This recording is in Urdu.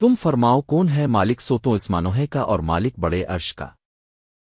تم فرماؤ کون ہے مالک سوتو اسمانوہے کا اور مالک بڑے عرش کا۔